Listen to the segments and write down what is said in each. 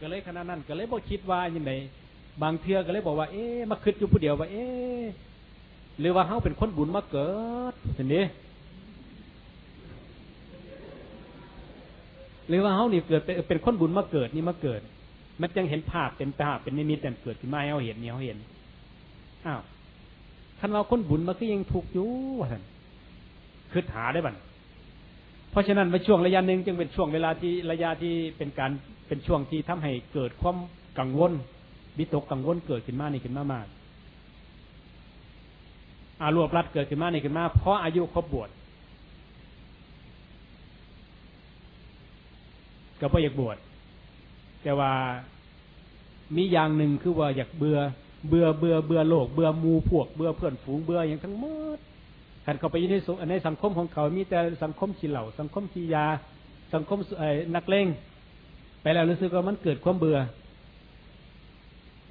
ก็เลยขนาดนั้น ก็เลยบอกคิดว่าอย่างไรบางเทือก็เลยบอกว่า เอ๊ะมาคิดอยู่ผู้เดียวว่า เอ๊ะหรือว่าเขาเป็นคนบุญมาเกิดสินี้หรือว่าเขานี่เกิดเป็นคนบุญมาเกิดนี่มาเกิด มันจังเห็นภาพเป็นภาพเป็นนิมิตแต่เกิดขึ้นมาให้เขาเห็นเนี่ยเขาเห็นอ้าวคันเราคนบุญมาก็ยังถูกอยู่ว่าท่านคือหาได้บัน เพราะฉะนั้นในช่วงระยะหนึ่งจึงเป็นช่วงเวลาที่ระยะที่เป็นการเป็นช่วงที่ทำให้เกิดความกังวลวิตกกังวลเกิดขึ้นมานี่ขึ้นมามากอารวบรัดเกิดขึ้นมานี่ขึ้นมาเพราะอายุครบบวชก็เพราะอยากบวชแต่ว่ามีอย่างหนึ่งคือว่าอยากเบื่อเบื่อเบื่อเบื่อโลก เบื่อมูพวก เบื่อเพื่อนฝูงเบื่ออย่างทั้งหมด ขันเขาไปในในสังคมของเขามีแต่สังคมขี้เหล่า สังคมขี้ยา สังคมนักเลงไปแล้วรู้สึกว่ามันเกิดความเบื่อ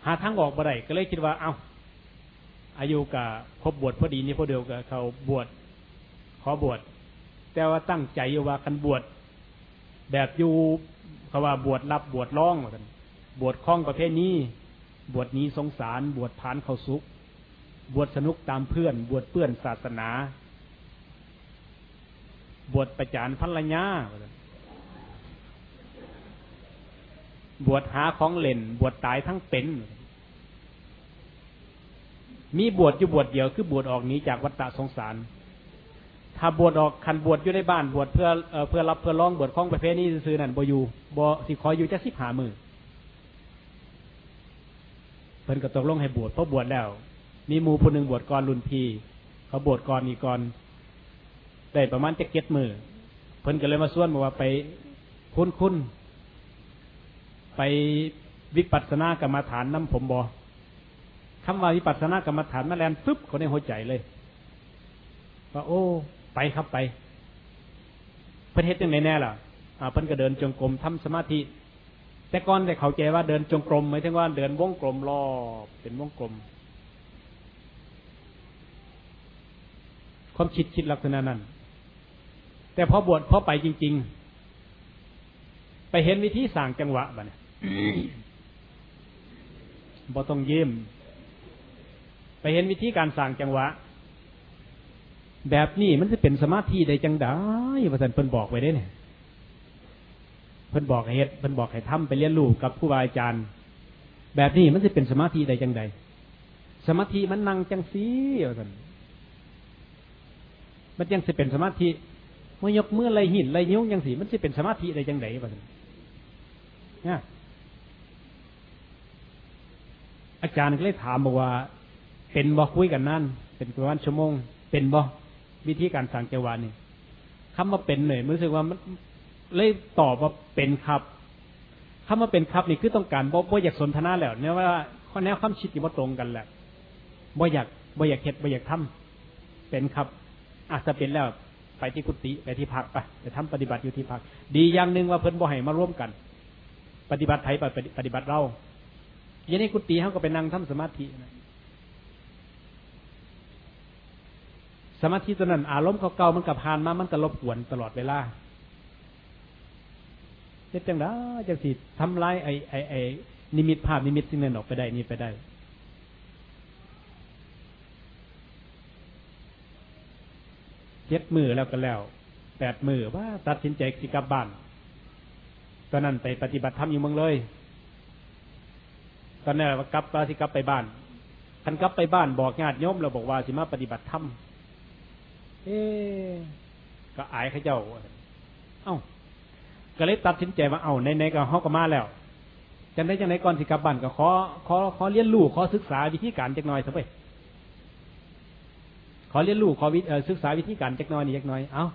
หาทางออกบ่ได้ก็เลยคิดว่า เอา้าอายุกับครบบวชพอดีนี่พอเดียวกับเขาบวชขอบวชแต่ว่าตั้งใจว่าคันบวชแบบอยู่เขาว่าบวชรับบวชร้องกันบวชคล้องประเภทนี้ บวชนี้สงสาร บวชผานเขาสุก บวชสนุกตามเพื่อน บวชเปื้อนศาสนา บวชประจานพันละญาบวชหาของเล่น บวชตายทั้งเป็น มีบวชอยู่บวชเดียวคือบวชออกหนีจากวัฏฏะสงสาร ถ้าบวชออกคันบวชอยู่ในบ้านบวชเพื่อเพื่อรับเพื่อร้องบวชของประเภทนี้ซื้อนั่นบอยู่บสิขออยู่จะสิบหามือเพิ่นก็ตกลงให้บวชเพราะบวชแล้ว มีมูผู้หนึ่งบวชก่อนรุ่นพีเขาบวชก่อนอีกก่อนได้ประมาณจะเก็ตมือเพิ่นก็เลยมาส่วนบอกว่าไปคุ้นคุ้นไปวิปัสสนากรรมฐานน้ำผมบอคำว่าวิปัสสนากรรมฐานมาแลนปึ๊บคนในหัวใจเลยว่าโอ้ ไปครับไปเพิ่นเฮ็ดยังไงแน่ล่ะอ่าเพิ่นก็เดินจงกรมทำสมาธิ แต่ก่อนแต่เขาใจว่าเดินจงกรมหมายถึงว่าเดินวงกลมรอบเป็นวงกลม ความคิดคิดลักษณะนั้น แต่พอบวชพอไปจริง ๆ ไปเห็นวิธีสั่งจังหวะบ้านี่บ่ต้องเยี่ยมไปเห็นวิธีการสั่งจังหวะ แบบนี้มันจะเป็นสมาธิได้จังได้พระสันเพิ่นบอกไว้ได้เนี่ยเพิ่นบอกให้เฮ็ดเพิ่นบอกให้ทำไปเรียนรู้กับผู้บาอาจารย์ แบบนี้มันจะเป็นสมาธิได้จังใดสมาธิมันนั่งจังสีพระสัน มันยังจะเป็นสมาธิเมื่อยกเมื่อไรหินไรนิ้วยังสีมันจะเป็นสมาธิอะได้จังไดพระสันเนี่ยอาจารย์ก็เลยถามบอกว่า เป็นบ่คุยกันนั่นเป็นประมาณชั่วโมง เป็นบ่วิธีการสั่งเจวะนี่คำว่าเป็นเลยรู้สึกว่ามันเลยตอบว่าเป็นครับคำว่าเป็นครับนี่คือต้องการบ่บ่อยากสนทนาแล้ว เนี่ยว่าข้อแนวคำชิดที่บ่ตรงกันแหละบ่อยากบ่อยากเห็ดบ่อยากทำเป็นครับ อาจจะเป็นแล้วไปที่กุฏิไปที่พักไปไปทำปฏิบัติอยู่ที่พัก ดีอย่างหนึ่งว่าเพิ่นบ่ให้มาร่วมกัน ปฏิบัติไทยปฏิบัติเรายันนี้กุฏิเขาก็ไปนั่งทำสมาธิสมาธิตัวนั้นอารมณ์เก่าๆมันกับพานมามันก็รบกวนตลอดเวลาเจ็ดจังได้จังสิทำลายไอ้ไอ้ไอ้นิมิตภาพนิมิตสิ่งนั้นออกไปได้นี่ไปได้ เจ็ดมือแล้วก็แล้วแปดมือว่าตัดสินใจสิกลับบ้านตอนนั้นไปปฏิบัติธรรมอยู่เมืองเลย ตอนนั้นกลับมาสิกลับไปบ้านท่านกลับไปบ้านบอกญาติโยมเราบอกว่าสิมาปฏิบัติธรรมเอ๊ก็อายข้าเจ้า เอ้าก็เลยตัดสินใจว่าเอาในๆก็เฮาก็มาแล้วจังได้จังไดก่อนสิกลับบ้านก็ขอขอขอเรียนรู้ขอศึกษาวิธีการจักหน่อยสักไป ขอเรียนรู้ขอวิศึกษาวิธีการจักน่อยนี่จักน่อย เอ้า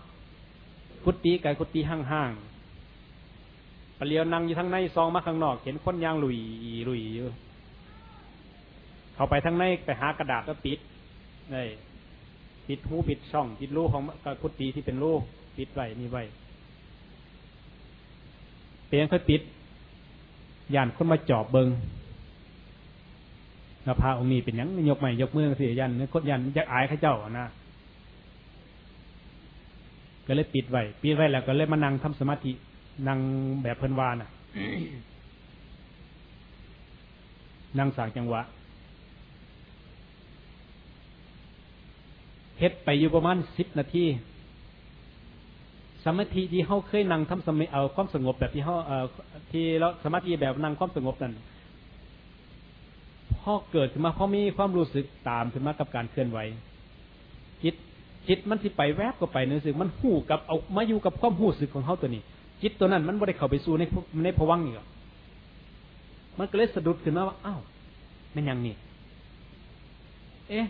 กุฏิไก่กุฏิห่างๆปเลียวนั่งอยู่ทั้งในซองมาข้างนอก เห็นคนยางลุยลุยอยู่เข้าไปทั้งในไปหากระดาษแล้วปิดนี่ปิดหูปิดช่องปิดรูของกุฏิที่เป็นรูปิดไว้นี่ไว้เปลี่ยงค่อยปิดย่านคนมาจอบเบิง นาพาองค์นี้เป็นยังยกใหม่ยกมือเสียยันคนยันยักอายข้าเจ้านะก็เลยปิดไว้ปิดไว้แล้วก็เลยมานั่งทำสมาธินั่งแบบเพิ่นวาน่ะนั่งสางจังหวะเฮ็ดไปอยู่ประมาณสิบนาทีสมาธิที่เขาเคยนั่งทำสมาเอาความสงบแบบที่เขาเอ่อที่เราสมาธิแบบนั่งความสงบนั่น พอเกิดขึ้นมาพอมีความรู้สึกตามขึ้นมากับการเคลื่อนไหวจิตจิตมันที่ไปแวบก็ไปนึกสึกมันหูกับเอามาอยู่กับความหูสึกของเขาตัวนี้ จิตตัวนั้นมันไม่ได้เข้าไปสู่ในในภวังนี่หรอมันก็เลยสะดุดขึ้นมาว่าอ้าวมันยังนี่เอ๊ะ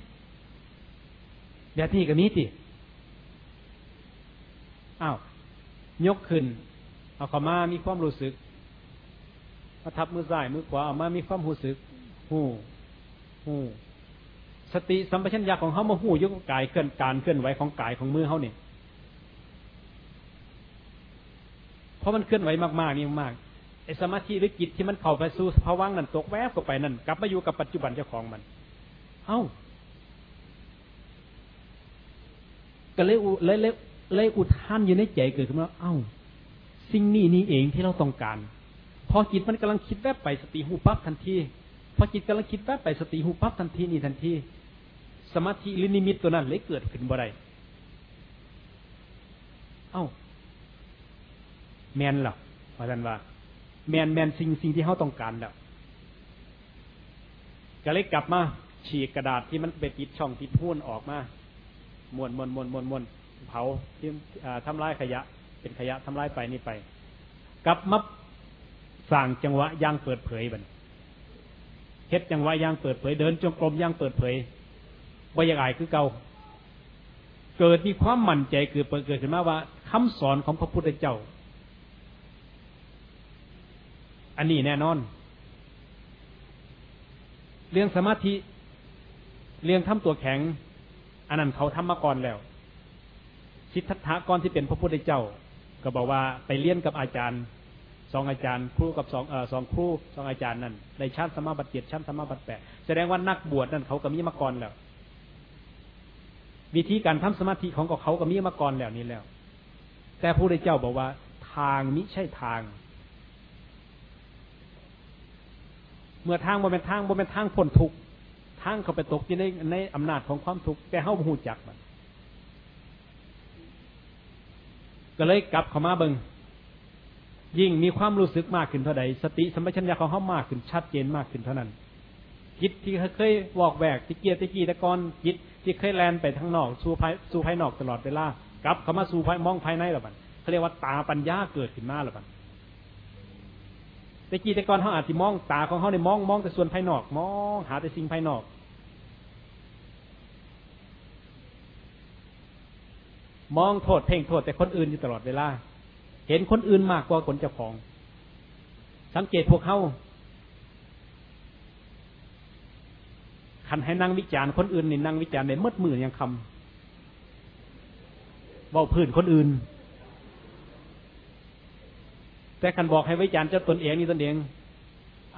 แบบนี้ก็มีติอ้าวยกขึ้น เอาเข้ามามีความรู้สึกมาทับมือซ้ายมือขวาเอามามีความรู้สึก หูหูสติสัมปชัญญะของเขามาหูยกกายเคลื่อนการเคลื่อนไหวของกายของมือเขาเนี่ยเพราะมันเคลื่อนไหวมากๆนี่มากไอ้สมาธิหรือจิตที่มันเข้าไปสู่ภาวะนั้นตกแวบก็ไปนั่นกลับมาอยู่กับปัจจุบันเจ้าของมัน เอ้าก็เลยเลยเลยเลยอุทานอยู่ในใจเกิดขึ้นมาเอ้า สิ่งนี้นี่เองที่เราต้องการ พอจิตมันกำลังคิดแวบไปสติหูปั๊บทันที พอจิตกำลังคิดแวบไปสติหูปั๊บทันทีนี่ทันที สมาธิลินิมิตตัวนั้นเลยเกิดขึ้นบ่ได้เอ้า แมนหรอว่าท่านว่า แมนแมนสิ่งสิ่งที่เขาต้องการแล้วก็เลยกลับมาฉีกกระดาษที่มันไปติดช่องติดพุ่นออกมามวนมวนมวนมวนมวนเผาที่ทำลายขยะ เป็นขยะทำลายไปนี่ไป กลับมาสั่งจังหวะย่างเปิดเผยบัน เฮ็ดจังหวะย่างเปิดเผยเดินจงกรมย่างเปิดเผยว่าอย่างไรคือเก่าเกิดมีความมั่นใจเกิดเปิดเกิดขึ้นมาว่าคำสอนของพระพุทธเจ้า อันนี้แน่นอน เรื่องสมาธิ เรื่องทำตัวแข็ง อันนั้นเขาทำมาก่อนแล้วสิทธัตถะก่อนที่เป็นพระพุทธเจ้า ก็บอกว่าไปเรียนกับอาจารย์ สองอาจารย์ครูกับสองเออสองครูสองอาจารย์นั่นในชั้นสมาบัติเจ็ดชั้นสมาบัติแปดแสดงว่านักบวชนั่นเขาก็มีมาก่อนแล้ว วิธีการทำสมาธิของเขาก็มีมาก่อนแล้วนี้แล้ว แต่พระพุทธเจ้าบอกว่า ทางมิใช่ทาง เมื่อทางบ่เป็นทางบ่เป็นทางพ้นทุกข์ทางเขาไปตกอยู่ในในอำนาจของความทุกข์แต่เฮาหูจักมันก็เลยกลับเข้ามาเบิง ยิ่งมีความรู้สึกมากขึ้นเท่าใดสติสัมปชัญญะของเขามากขึ้นชัดเจนมากขึ้นเท่านั้นจิตที่เคยวอกแวกที่เกียร์ที่กีตะกอนจิตที่เคยแลนไปทางนอกสู่ภายสู่ภายนอกตลอดเวลากลับเข้ามาสู่ภายมองภายในหรือเปล่าเขาเรียกว่าตาปัญญาเกิดขึ้นมาหรือเปล่าตะกี้ตะกอนเขาอาจจะมองตาของเขาในมองมองแต่ส่วนภายนอก มองหาแต่สิ่งภายนอก มองโทษเพ่งโทษแต่คนอื่นอยู่ตลอดเวลา เห็นคนอื่นมากกว่าคนเจ้าของ สังเกตพวกเขาคันให้นั่งวิจารณ์คนอื่นนี่นั่งวิจารณ์ในมืดมือยังคำเบาพื้นคนอื่น แต่คันบอกให้วิจารณ์เจ้าตนเองนี่ตนเอง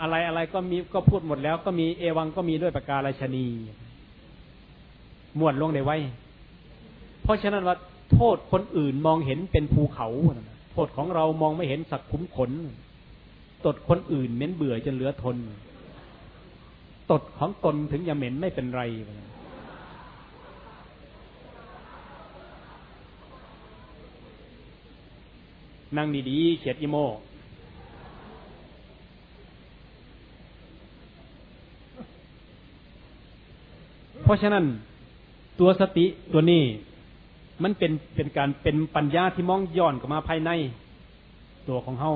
อะไรอะไรก็มีก็พูดหมดแล้ว ก็มีเอวังก็มีด้วยประกาศชนีมวนลงในไว้ เพราะฉะนั้นว่าโทษคนอื่นมองเห็นเป็นภูเขาโทษของเรามองไม่เห็นสักคุ้มขน ตดคนอื่นเหม็นเบื่อจนเหลือทน ตดของตนถึงจะเหม็นไม่เป็นไร นั่งดีๆเขียดอิโมเพราะฉะนั้นตัวสติตัวนี้ มันเป็นเป็นการเป็นปัญญาที่มองย้อนกลับมาภายใน ตัวของเฮา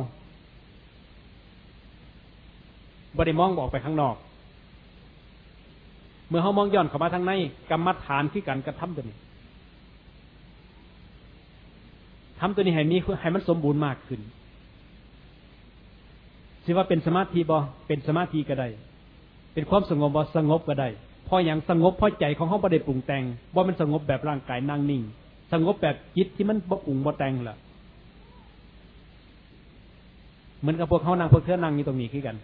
บ่ได้มองออกไปข้างนอก เมื่อเฮามองย้อนเข้ามาทางในกรรมฐานคือการกระทำตัวนี้ทำตัวนี้ให้มีให้มันสมบูรณ์มากขึ้นสิว่าเป็นสมาธิบ่เป็นสมาธิก็ได้ เป็นความสงบบ่สงบก็ได้พออย่างสงบพอใจของเขาบ่ได้ปรุงแต่งว่ามันสงบแบบร่างกายนั่งนิ่ง สงบแบบจิตที่มันบ่อุ่งบ่แต่งล่ะเหมือนกับพวกเขานั่งพวกเธอนั่งอยู่ตรงนี้คือกัน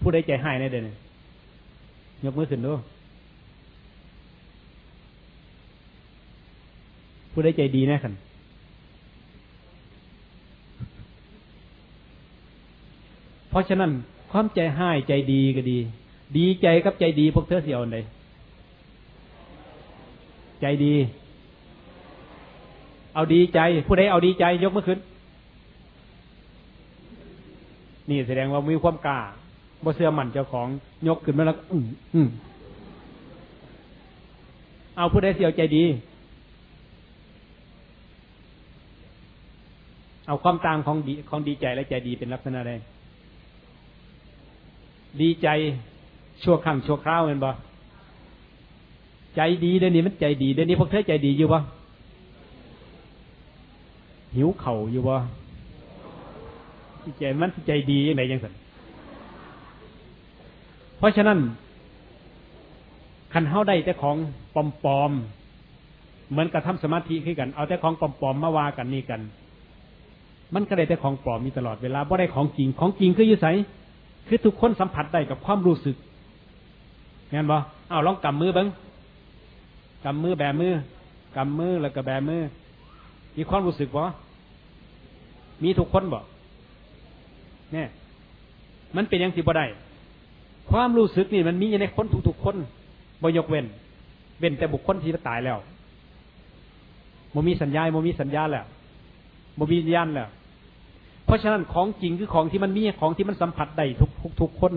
ผู้ใดใจหายในเด่นยกมือขึ้นดูผู้ใดใจดีแน่ขันเพราะฉะนั้นความใจให้ใจดีก็ดี ดีใจกับใจดีพวกเธอเสียวไหน ใจดี เอาดีใจ ผู้ใดเอาดีใจ ยกมือขึ้น นี่แสดงว่ามีความกล้าบ่เสื้อมันเจ้าของยกขึ้นมาแล้วอืมอืมเอาผู้ใดเสียวใจดี เอาความต่างของดีของดีใจและใจดีเป็นลักษณะใดดีใจชั่วครั้งชั่วคราวเห็นบ่ ใจดีเดี๋ยวนี้มันใจดีเดี๋ยวนี้พวกเธอใจดีอยู่บ่หิวเข่าอยู่บ่ใจมันใจดียังไงยังสันเพราะฉะนั้นคันเฮาได้แต่ของปลอมๆเหมือนกับทำสมาธิขึ้นกัน เอาแต่ของปลอมๆมาว่ากันนี่กัน มันก็ได้แต่ของปลอมมีตลอดเวลาบ่ได้ของจริงของจริงคืออยู่ไสคือทุกคนสัมผัสได้กับความรู้สึกงั้นบ่เอาลองกำมือบ้าง กำมือแบมือกำมือแล้วก็แบมือ มีความรู้สึกบ่มีทุกคนบ่เนี่ยมันเป็นอย่างสิบ่ได้ความรู้สึกนี่มันมีอยู่ในคนทุกๆคนบ่ยกเว้น เว้นแต่บุคคลที่ตายแล้วโมมีสัญญาโมมีสัญญาแล้วโมมีญาณแล้ว เพราะฉะนั้นของจริงคือของที่มันมีของที่มันสัมผัสได้ทุกทุกคน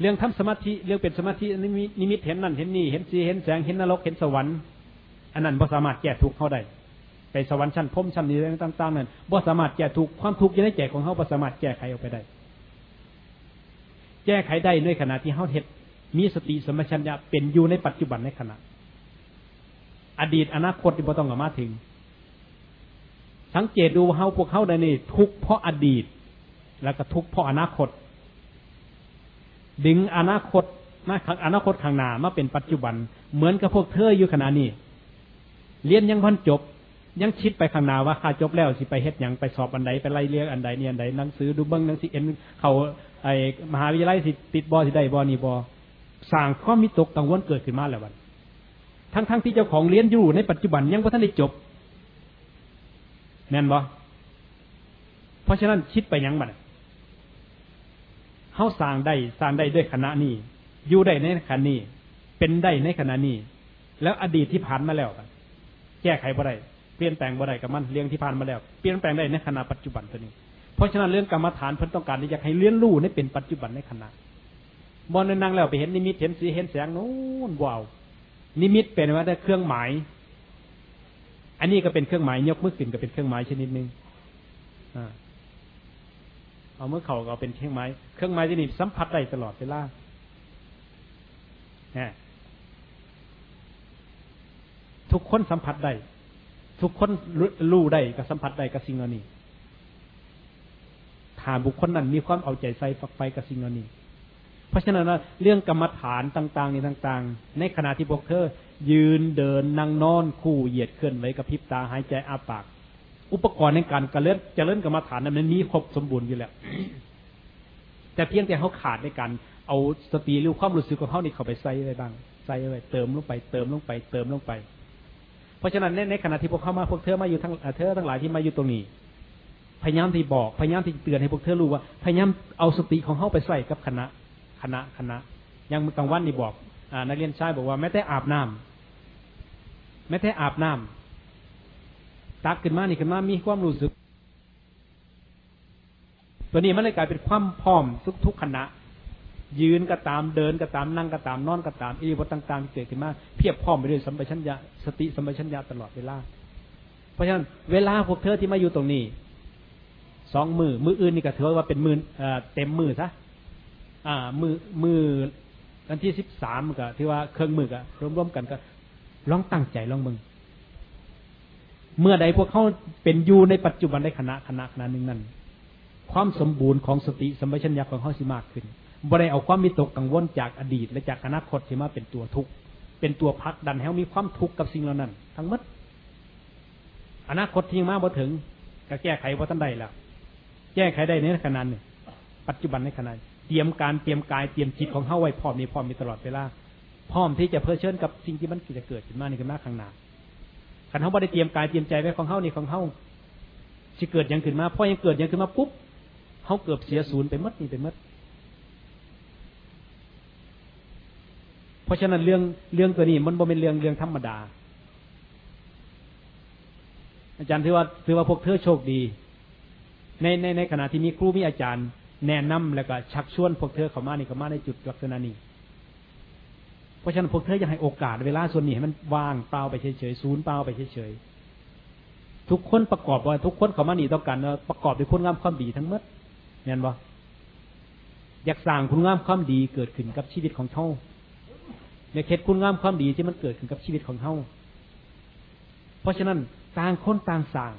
เรื่องทำสมาธิเรื่องเป็นสมาธินิมิตเห็นนั่นเห็นนี่เห็นสีเห็นแสงเห็นนรกเห็นสวรรค์อันนั้นบ่สามารถแก้ทุกข์เขาได้ไปสวรรค์ชั้นพรมชั้นนี้ต่างๆนั้นบ่สามารถแก้ทุกข์ความทุกข์ยังได้แก่ของเขาบ่สามารถแก้ไขออกไปได้ แก้ไขได้ในขณะที่เขาเห็ดมีสติสมัชัญญะเป็นอยู่ในปัจจุบันในขณะ อดีตอนาคตที่บ่ต้องมาถึง สังเกตดูเฮาพวกเขาได้นี่ทุกเพราะอดีต แล้วก็ทุกเพราะอนาคต ดึงอนาคตมาอนาคตข้างหน้ามาเป็นปัจจุบัน เหมือนกับพวกเธออยู่ขณะนี้ เรียนยังพันจบ ยังคิดไปข้างหน้าว่าข้าจบแล้วสิไปเฮ็ดยังไปสอบอันใดไปไล่เรียงอันใดเนี่ยอันใดหนังสือดูเบิ้งหนังสือเอ็นเขาไอมหาวิทยาลัยสิติดบอสิได้บอนี่บอสร้างข้อมิตกกังวลเกิดขึ้นมาแล้ววันทั้งทั้งที่เจ้าของเรียนอยู่ในปัจจุบันยังว่าท่านได้จบแน่นบอเพราะฉะนั้นคิดไปยังบัด เขาสร้างได้สร้างได้ด้วยคณะนี้อยู่ได้ในขณะนี้ เป็นได้ในขณะนี้ แล้วอดีตที่ผ่านมาแล้วแก้ไขบ่ได้เปลี่ยนแปลงบ่ได้กับมันเรื่องที่ผ่านมาแล้ว เปลี่ยนแปลงได้ในขณะปัจจุบันตัวนี้ เพราะฉะนั้นเรื่องกรรมฐานเพิ่นต้องการที่จะให้เลี้ยนรู้ในเป็นปัจจุบันในขณะบอลนั่งแล้วไปเห็นนิมิตเห็นสีเห็นแสงนู้นว้าวนิมิตเป็นว่าได้เครื่องหมาย อันนี้ก็เป็นเครื่องหมายยกมือขึ้นก็เป็นเครื่องหมายชนิดหนึ่ง เอาเมื่อเข่าก็เป็นเครื่องหมายเครื่องหมายที่นี่สัมผัสได้ตลอดเวลาทุกคนสัมผัสได้ ทุกคนรู้ได้กับสัมผัสได้กับสิ่งเหล่านี้ถ้าบุคคลนั้นมีความเอาใจใส่ฝักไปกับสิ่งเหล่านี้ เพราะฉะนั้นเรื่องกรรมฐานต่างๆในต่าง ๆ ในขณะที่พวกเธอ ยืนเดินนั่งนอนคู่เหยียดเคลื่อนไหวกับพิบตาหายใจอาปาก อุปกรณ์ในการกระเลื่นจะเล่นกรรมฐานนั้นมันมีครบสมบูรณ์อยู่แล้ว แต่เพียงแต่เขาขาดในการเอาสติหรือความรู้สึกของเขานี่เขาไปใส่อะไว้บ้างใส่อะไว้เติมลงไป เติมลงไป เติมลงไป เพราะฉะนั้นในขณะที่พวกเขามาพวกเธอมาอยู่ทั้งเธอทั้งหลายที่มาอยู่ตรงนี้ พยายามที่บอกพยายามที่เตือนให้พวกเธอรู้ว่า พยายามเอาสติของเขาไปใส่กับคณะคณะคณะยังกลางวันนี่บอกอนักเรียนชายบอกว่าแม้แต่อาบน้ำแม้แต่อาบน้ำ ตักขึ้นมานี่ขึ้นมามีความรู้สึก ตัวนี้มันเลยกลายเป็นความพร้อมทุกทุกคณะ ยืนก็ตามเดินก็ตามนั่งก็ตามนอนก็ตามอิริบทต่างๆเกิดขึ้นมาเพียบพร้อมไปด้วยสัมปชัญญะสติสัมปชัญญะตลอดเวลา เพราะฉะนั้นเวลาพวกเธอที่มาอยู่ตรงนี้สองมือมืออื่นนี่ก็ถือว่าเป็นมือเต็มมือซะอ่า มือมือวันที่สิบสามก็ที่ว่าเครื่องมือก็ร่วมๆกันก็ลองตั้งใจลองมึง เมื่อใดพวกเขาเป็นอยู่ในปัจจุบันในคณะคณะคณะหนึ่งนั้น ความสมบูรณ์ของสติสมัชัญญาของเขาสิมากขึ้นบ่ได้เอาความมิตกกังวลจากอดีต และจากอนาคตที่มาเป็นตัวทุกข์เป็นตัวพักดันให้มีความทุกข์กับสิ่งเหล่านั้น ทั้งหมดอนาคตที่มาบ่ถึงก็แก้ไขว่าท่านใดแล้วแก้ไขได้ในขณะหนึ่งปัจจุบันในขณะเตรียมการเตรียมกายเตรียมจิตของเขาไว้พร้อมมีพร้อมมีตลอดเวลาพร้อมที่จะเพื่อเชิญกับสิ่งที่มันจะเกิดขึ้นมาในขึ้นมาข้างหน้า ขันเขาไม่ได้เตรียมกายเตรียมใจไว้ของเขานี่ของเขาจะเกิดย่างขึ้นมาพอยังเกิดย่างขึ้นมาปุ๊บเขาเกือบเสียศูนย์ไปมัดนี่ไปมัดเพราะฉะนั้นเรื่องเรื่องตัวนี้มันบ่เป็นเรื่องเรื่องธรรมดา อาจารย์ถือว่าถือว่าพวกเธอโชคดี ในในในขณะที่มีครูมีอาจารย์ แนะนำแล้วก็ชักชวนพวกเธอเข้ามานี่เข้ามาในจุดลักษณะนี้ เพราะฉะนั้นพวกเธออยากให้โอกาสเวลาส่วนนี้ให้มันว่างเปล่าไปเฉยๆศูนย์เปล่าไปเฉยๆทุกคนประกอบว่าทุกคนเขามานี่ต้องการประกอบด้วยคุณงามความดีทั้งหมดเนี่ยบ่อยากสร้างคุณงามความดีเกิดขึ้นกับชีวิตของเขาในเคล็ดคุณงามความดีที่มันเกิดขึ้นกับชีวิตของเขาเพราะฉะนั้นต่างคนต่างสั่ง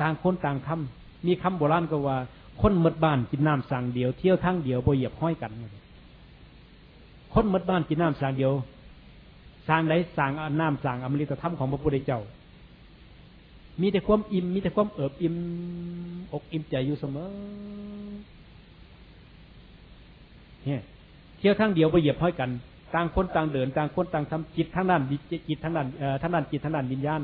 ต่างคนต่างทำมีคำโบราณก็ว่า คนมดบ้านกินน้ำสั่งเดียวเที่ยวทั้งเดียวบ่เหยียบห้อยกัน คนมดบ้านกินน้ำสั่งเดียวสางไรสางน้ำสั่งอมฤตธรรมของพระพุทธเจ้า มีแต่ความอิ่มมีแต่ความเอิบอิ่มอกอิ่มใจอยู่เสมอเนี่ยเที่ยวทั้งเดียวไปเหยียบห้อยกัน ต่างคนต่างเดิน ต่างคนต่างทำจิตทั้งนั้นจิตทั้งนั้นเอ่อทั้งนั้นจิตทั้งนั้นวิญญาณ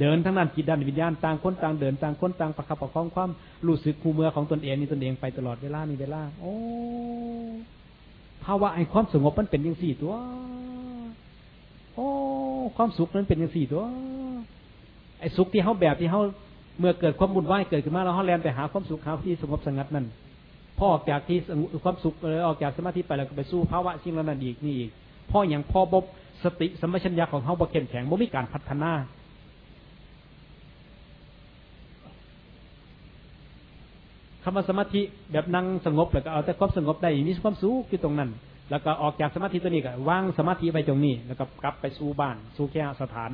เดินทั้งนั้นจิตด้านวิญญาณต่างคนต่างเดินต่างคนต่างประคับประคองความรู้สึกภูเมือของตนเองนี่ตนเองไปตลอดเวลานี่เวลา โอ้ภาวะไอ้ความสงบมันเป็นอย่างสี่ตัว โอ้ความสุขนั้นเป็นอย่างสี่ตัว ไอ้สุขที่เขาแบบที่เขาเมื่อเกิดความบุญไหวเกิดขึ้นมาแล้วเขาแลนไปหาความสุขหาที่สงบสงัดนั่นพ่อออกจากที่ความสุขเลยออกจากสมาธิไปแล้วก็ไปสู้ภาวะสิ่งนั้นอีกนี่อีกพ่ออย่างพ่อบบสติสมัชัญญาของเขาบ่เข้มแข็งบ่มีการพัฒนา คำว่าสมาธิแบบนั่งสงบแล้วก็เอาแต่ความสงบได้มีความสุขอยู่ตรงนั้น แล้วก็ออกจากสมาธิตัวนี้ก็วางสมาธิไปตรงนี้ แล้วก็กลับไปสู่บ้านสู่แค่สถาน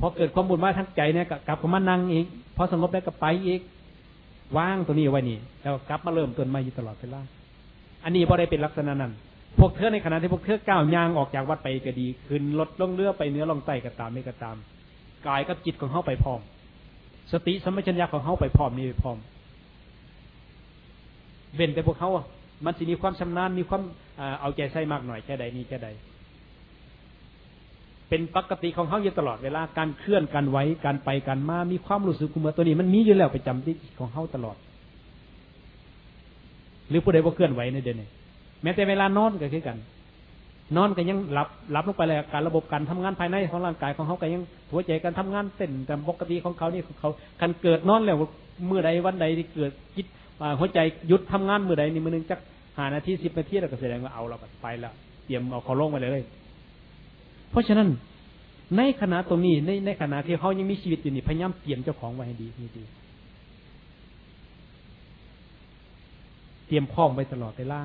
พอเกิดความบุญว่าทั้งใจเนี่ยกลับมานั่งอีกพอสงบได้ก็ไปอีกว่างตัวนี้ไว้นี่แล้วกลับมาเริ่มต้นใหม่อยู่ตลอดเวลาอันนี้พอได้เป็นลักษณะนั้นพวกเธอในขณะที่พวกเธอก้าวยางออกจากวัดไปก็ดีขึ้นลดลงเรือไปเนื้อลงไตก็ตามไม่ก็ตามกายกับจิตของเข้าไปพร้อม สติสมัชัญญาของเขาไปพร้อมนี่ไปพร้อม เว้นแต่พวกเขามันสิมีความชำนาญมีความเอาใจใส่มากหน่อยแค่ใดนี้แค่ใด เป็นปกติของเขาอยู่ตลอดเวลาการเคลื่อนการไหวการไปการมา มีความรู้สึกเมื่อตัวนี้ มันมีอยู่แล้วประจำที่ของเขาตลอด หรือผู้ใดว่าเคลื่อนไหวในเดือนนี้แม้แต่เวลานอนก็คือกัน นอนก็ยังหลับหลับลงไปเลยการระบบการทำงานภายในของร่างกายของเขาก็ยังหัวใจการทำงานเต้นแต่ปกติของเขานี่เขาการเกิดนอนแล้วเมื่อใดวันใดที่เกิดคิดหัวใจหยุดทำงานเมื่อใดนี่มือนึงจักหานาทีสิบนาทีเราก็แสดงว่าเอาเราไปแล้วเตรียมเอาเขาลงไปเลย เพราะฉะนั้นในขณะตรงนี้ในในขณะที่เขายังมีชีวิตอยู่นี่พยายามเตรียมเจ้าของไว้ให้ดีให้ดีเตรียมพร้อมไว้ตลอดเวลา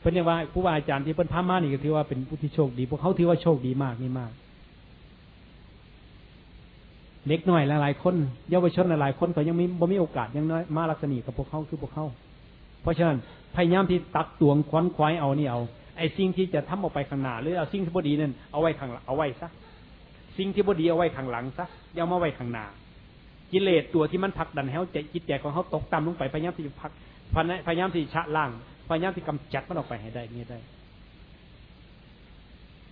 เพิ่นยังว่าผู้ว่าอาจารย์ที่เพิ่นพามานี่ก็ถือว่าเป็นผู้ที่โชคดีพวกเขาถือว่าโชคดีมากนี่มากเล็กน้อยหลายๆคนเยาวชนหลายๆคนก็ยังมีบ่มีโอกาสยังน้อยมาลักษณะกับพวกเขาคือพวกเขาเพราะฉะนั้นพยายามที่ตักตวงควนควายเอานี่เอาไอ้สิ่งที่จะทำออกไปข้างหน้าหรือเอาสิ่งที่บดีนั่นเอาไว้ข้างเอาไว้ซะสิ่งที่บดีเอาไว้ข้างหลังซะอย่ามาไว้ข้างหน้ากิเลสตัวที่มันผลักดันให้เขาจิตใจของเขาตกต่ำลงไปพยายามที่จะพักพยายามที่ชะล่าง พยายามที่กำจัดมันออกไปให้ได้เงี้ยได้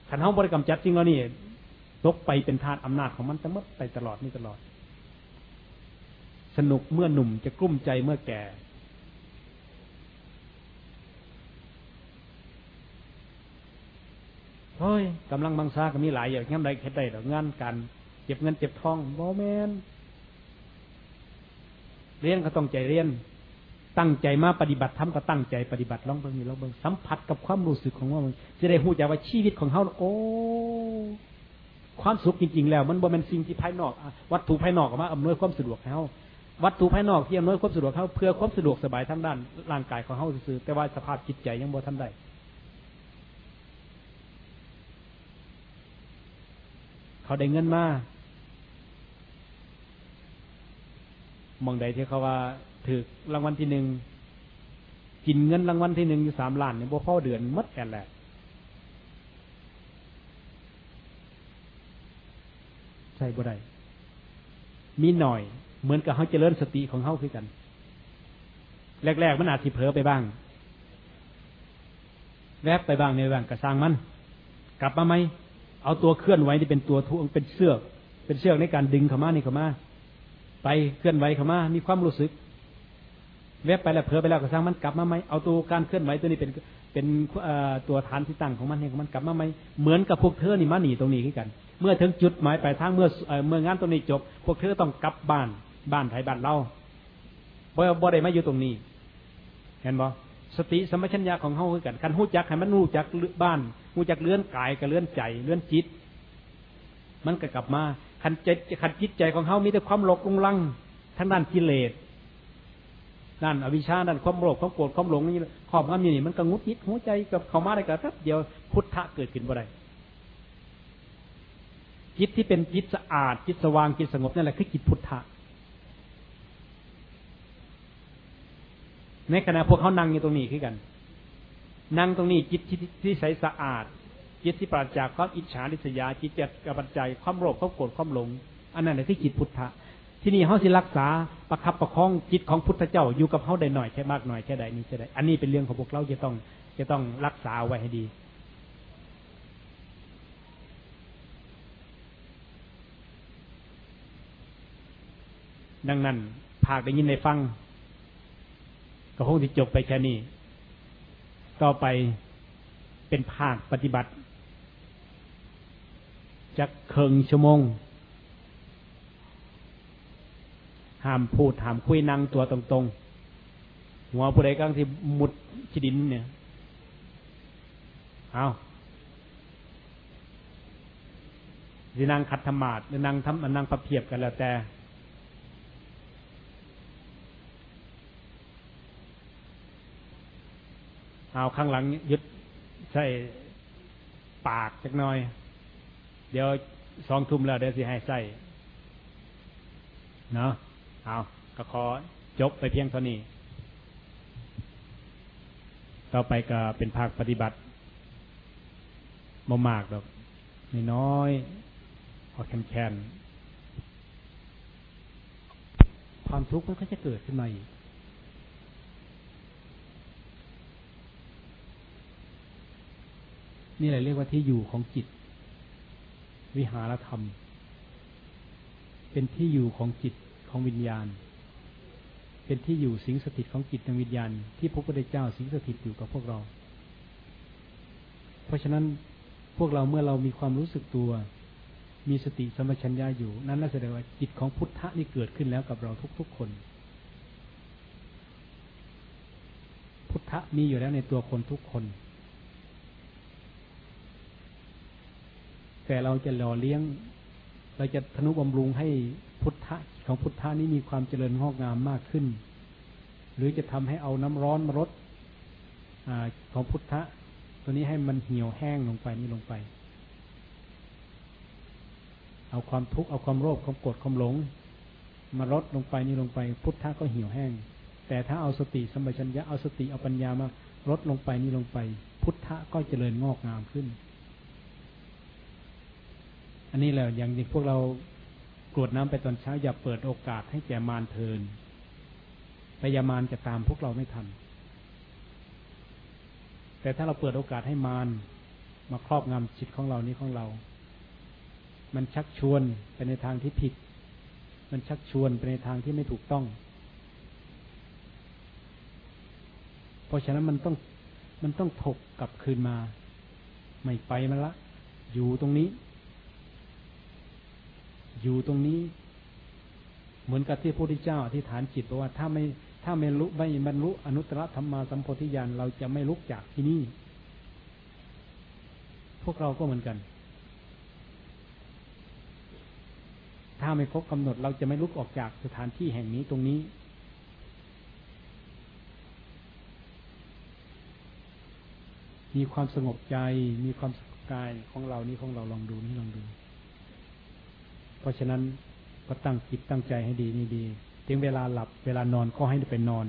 ขันเขาบริกรรมจัดจริงแล้วนี่ตกไปเป็นทานอำนาจของมันจะมดไปตลอดนี่ตลอด สนุกเมื่อหนุ่มจะกลุ้มใจเมื่อแก่ เฮ้ยกำลังบางซาก็มีหลายอย่างงั้นใดแค่ใดดอกงานการเก็บเงินเก็บทองโมเมนเรียนก็ต้องใจเรียน ตั้งใจมาปฏิบัติทำก็ตั้งใจปฏิบัติลองเบิ่งนี่ลองเบิ่งสัมผัสกับความรู้สึกของว่ามันจะได้หูใจว่าชีวิตของเขาโอ้ความสุขจริงๆแล้ว มันบ่เป็นสิ่งที่ภายนอก วัตถุภายนอกมาอำนวยความสะดวกให้เขาวัตถุภายนอกที่อำนวยความสะดวกเขาเพื่อความสะดวกสบายทั้งด้านร่างกายของเขาซื่อแต่ว่าสภาพจิตใจยังบ่ทันได้เขาได้เงินมามองใดที่เขาว่า ถือรางวัลที่หนึ่งกินเงินรางวัลที่หนึ่งอยู่สามล้านเนี่ยบ่พอเดือนมัดแก่แหละใช่บ่ได้มีหน่อยเหมือนกับเขาเจริญสติของเขาคือกัน แรกๆมันอาจสิเผลอไปบ้าง แวบไปบ้างในบ้างกระซังมัน กลับมาไหมเอาตัวเคลื่อนไหวที่เป็นตัวทุเป็นเสื้อเป็นเชือกในการดึงขามานี่ขามาไปเคลื่อนไหวขามามีความรู้สึก แวบไปแล้วเผลอไปแล้วก็สร้างมันกลับมาไหมเอาตัวการเคลื่อนไหวตัวนี้เป็นเป็นตัวฐานที่ตั้งของมันเนี่ยมันกลับมาไหมเหมือนกับพวกเธอนี่มาหนีตรงนี้ขึ้นกัน เมื่อถึงจุดหมายปลายทางเมื่อเมื่องานตรงนี้จบ พวกเธอต้องกลับบ้านบ้านไทยบ้านเราบ่บ่ได้มาอยู่ตรงนี้ เห็นบ่สติสมัชัญญาของเฮาคือกันคันหู้จักให้มันรู้จักบ้านหู้จักเลื่อนกายกับเลื่อนใจเลื่อนจิต มันก็กลับมาคันใจคันจิตใจของเฮามีแต่ความหลกลงลังทั้งด้านกิเลส ด้านอวิชชาด้านความโลภความโกรธความหลงนี่ขอบงำอยู่นี่มันก็งุดยิดหัวใจกับเขามาได้กับแป๊บเดียวพุทธะเกิดขึ้นบ่ได้จิตที่เป็นจิตสะอาดจิตสว่างจิตสงบนั่นแหละคือจิตพุทธะในขณะพวกเขานั่งอยู่ตรงนี้คือกัน นั่งตรงนี้จิตที่ใสสะอาด จิตที่ปราศจากความอิจฉาริษยาจิตเจ็บกับปัจจัยความโลภความโกรธความหลง อันนั้นแหละคือจิตพุทธะ ที่นี่เขาสิรักษาประคับประคองจิตของพุทธเจ้าอยู่กับเขาได้หน่อยแค่มากหน่อยแค่ใดนี้แค่ใดอันนี้เป็นเรื่องของพวกเราจะต้องจะต้องรักษาไว้ให้ดี ดังนั้นภาคได้ยินในฟัง ก็คงจะจบไปแค่นี้ ต่อไปเป็นภาคปฏิบัติจะเคิงชั่วโมง ห้ามพูดห้ามคุยนั่งตัวตรงๆหัวผู้ใดกลางที่มุดชิดินเนี่ยเอาสินางขัดธรรมาดหรือนางทำนางประเพียบกันแล้วแต่เอาข้างหลังยึดใส่ปากจักหน่อย เดี๋ยวสองทุ่มแล้วเดี๋ยวสิให้ใส่เนาะ เอาก็ขอจบไปเพียงเท่านี้ ต่อไปก็เป็นภาคปฏิบัติบ่มากดอกน้อยพอแคนแคนความทุกข์มันก็จะเกิดขึ้นมาอีกนี่แหละเรียกว่าที่อยู่ของจิต วิหารธรรม เป็นที่อยู่ของจิต ของวิญญาณ เป็นที่อยู่สิงสถิตของจิตในวิญญาณ ที่พระพุทธเจ้าสิงสถิตอยู่กับพวกเรา เพราะฉะนั้นพวกเราเมื่อเรามีความรู้สึกตัว มีสติสมัชัญญาอยู่ นั้นแสดงว่าจิตของพุทธะนี่เกิดขึ้นแล้วกับเราทุกๆคน พุทธะมีอยู่แล้วในตัวคนทุกคน แต่เราจะหล่อเลี้ยง เราจะทนุบำรุงให้ พุทธะของพุทธะนี้มีความเจริญงอกงามมากขึ้น หรือจะทำให้เอาน้ำร้อนมารดอของพุทธะตัวนี้ให้มันเหี่ยวแห้งลงไปนี่ลงไป เอาความทุกข์เอาความโลภความโกรธความหลง มาลดลงไปนี่ลงไป พุทธะก็เหี่ยวแห้ง แต่ถ้าเอาสติสมัชัญญะเอาสติเอาปัญญามาลดลงไปนี่ลงไป พุทธะก็เจริญงอกงามขึ้น อันนี้แหละอย่างที่พวกเรา กรวดน้ำไปตอนเช้าอย่าเปิดโอกาสให้แก่มารเทินพยามารจะตามพวกเราไม่ทัน แต่ถ้าเราเปิดโอกาสให้มารมาครอบงำจิตของเรานี้ของเรา มันชักชวนไปในทางที่ผิด มันชักชวนไปในทางที่ไม่ถูกต้อง เพราะฉะนั้นมันต้องมันต้องถกกลับคืนมา ไม่ไปมันละ อยู่ตรงนี้ อยู่ตรงนี้ เหมือนกับที่พระพุทธเจ้าอธิษฐานจิตบอกว่าถ้าไม่ถ้าไม่รู้ไม่บรรลุอนุตตรธรรมาสัมโพธิญาณเราจะไม่ลุกจากที่นี่ พวกเราก็เหมือนกัน ถ้าไม่ครบกำหนดเราจะไม่ลุกออกจากสถานที่แห่งนี้ตรงนี้มีความสงบใจ มีความสกายของเรานี้ของเราลองดูนี่ลองดู เพราะฉะนั้นก็ตั้งจิตตั้งใจให้ดีนี่ดี ถึงเวลาหลับเวลานอนก็ให้ไปนอน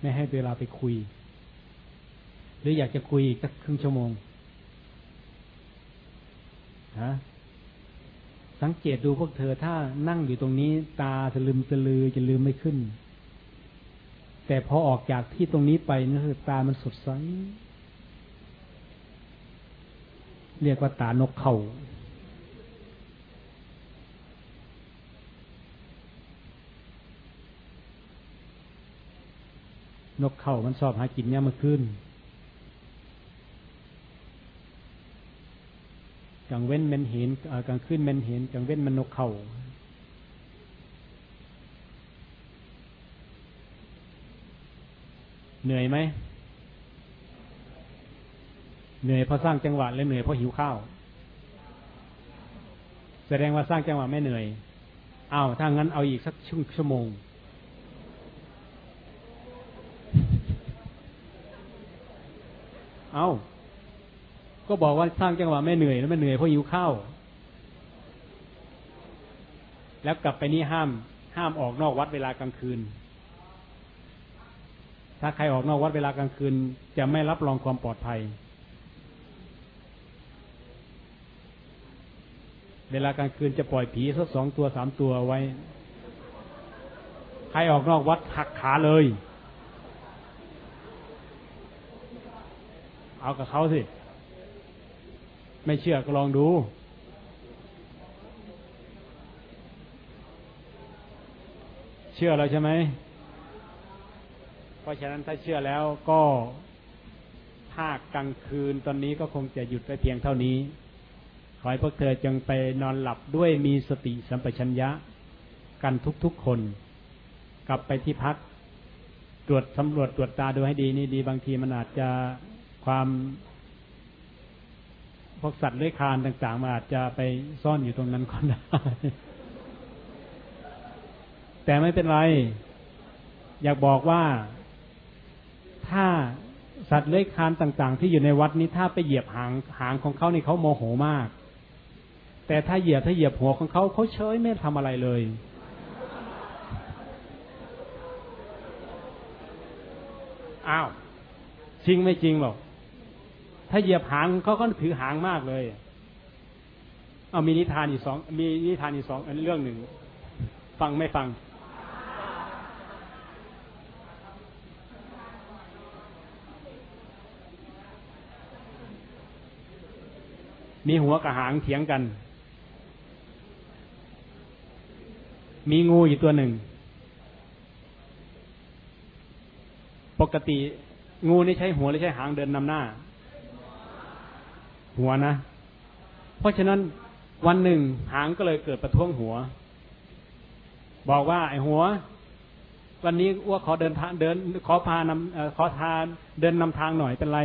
ไม่ให้เวลาไปคุย หรืออยากจะคุยสักครึ่งชั่วโมงฮะสังเกตดูพวกเธอถ้านั่งอยู่ตรงนี้ ตาจะลืมจะลือจะลืมไม่ขึ้น แต่พอออกจากที่ตรงนี้ไปนี่คือตามันสดใสเรียกว่าตานกเข่า นกเขามันชอบหากินเนี่ยมาขึ้นกลางเว้นมันเห็นกลางคืนมันเห็นกลางเว้นมันนกเข่าเหนื่อยไหมเหนื่อยเพราะสร้างจังหวะและเหนื่อยเพราะหิวข้าว แสดงว่าสร้างจังหวะไม่เหนื่อยอ้าวถ้างั้นเอาอีกสักชั่วโมง เอาก็บอกว่าสร้างจังหวะไม่เหนื่อยแล้วไม่เหนื่อยเพราะหิวข้าว แล้วกลับไปนี่ห้าม ห้ามออกนอกวัดเวลากลางคืน ถ้าใครออกนอกวัดเวลากลางคืน จะไม่รับรองความปลอดภัย เวลากลางคืนจะปล่อยผีสักสองตัวสามตัวไว้ ใครออกนอกวัดหักขาเลย เอากับเขาสิ ไม่เชื่อก็ลองดู เชื่อแล้วใช่ไหม เพราะฉะนั้นถ้าเชื่อแล้วก็ภาคกลางคืนตอนนี้ก็คงจะหยุดไปเพียงเท่านี้ ขอให้พวกเธอจงไปนอนหลับด้วยมีสติสัมปชัญญะ กันทุกๆคน กลับไปที่พักตรวจสำรวจตรวจตาดูให้ดีนี่ดี บางทีมันอาจจะ ความพวกสัตว์เลื้อยคลานต่างๆมาอาจจะไปซ่อนอยู่ตรงนั้นก็ได้แต่ไม่เป็นไร อยากบอกว่าถ้าสัตว์เลื้อยคลานต่าง ๆ ที่อยู่ในวัดนี้ถ้าไปเหยียบหางหางของเขานี่เขาโมโหมาก แต่ถ้าเหยียบถ้าเหยียบหัวของเขาเขาเฉยไม่ทำอะไรเลย อ้าวจริงไม่จริงหรอก ถ้าเหยียบหางเขาก็ถือหางมากเลย เอามีนิทานอีกสอง มีนิทานอีกสองอันเรื่องหนึ่ง ฟังไม่ฟัง มีหัวกับหางเถียงกัน มีงูอยู่ตัวหนึ่ง ปกติ งูนี่ใช้หัวหรือใช้หางเดินนำหน้า หัวนะ เพราะฉะนั้นวันหนึ่งหางก็เลยเกิดประท้วงหัว บอกว่าไอ้หัว วันนี้อ้วขอเดินทางเดิน ขอพานำขอทานเดินนำทางหน่อยเป็นไร